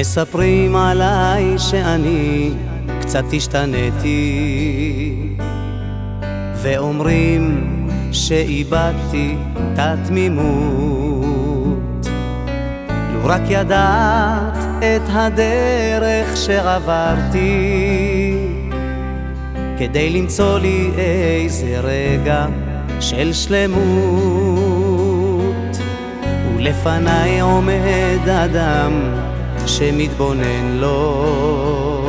מספרים עליי שאני קצת השתניתי ואומרים שאיבדתי את התמימות. לו רק ידעת את הדרך שעברתי. כדי למצוא לי איזה רגע של שלמות. ולפניי עומד אדם שמתבונן לו.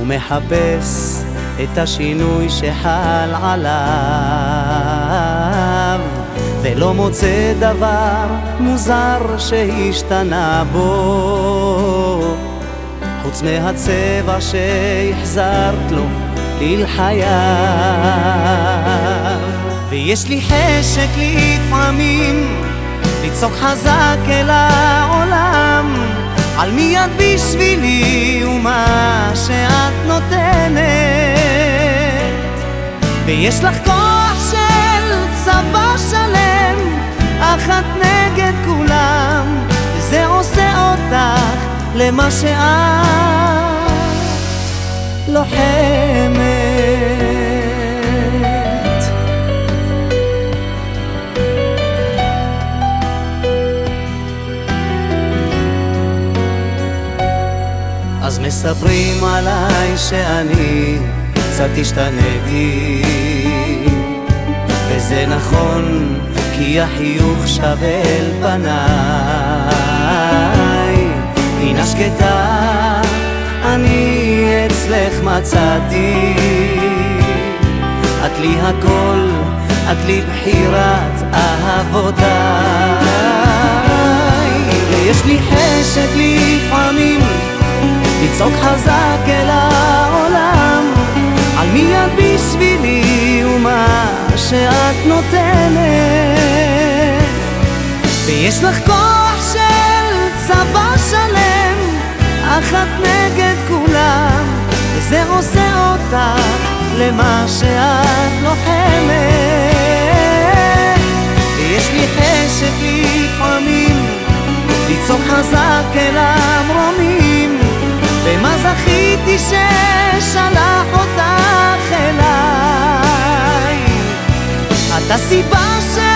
ומחפש את השינוי שחל עליו ולא מוצא דבר מוזר שהשתנה בו. חוץ מהצבע שהחזרת לו ליל חייו ויש לי חשק לפעמים לצעוק חזק אל העולם על מי את בשבילי ומה שאת נותנת? ויש לך כוח של צבא שלם אחת נגד כולם וזה עושה אותך למה שאת לוחמת מספרים עליי שאני קצת השתניתי וזה נכון כי החיוך שווה אל פניי. הנה שקטה אני אצלך מצאתי. את לי הכל, את לי בחירת אהבותיי. ויש לי חשק לפעמים לצעוק חזק אל העולם. על מי את בשבילי ומה שאת נותנת? ויש לך כוח של צבא שלם אחת נגד כולם וזה עושה אותך למה שאת לוחמת. ויש לי חשק לפעמים לצעוק חזק אל המרומים ומה זכיתי ששלח אותך אליי. את הסיבה שהחיים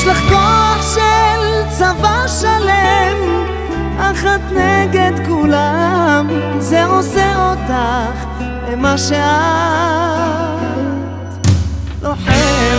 יש לך כוח של צבא שלם, אחת נגד כולם, זה עושה אותך למה שאת לוחמת.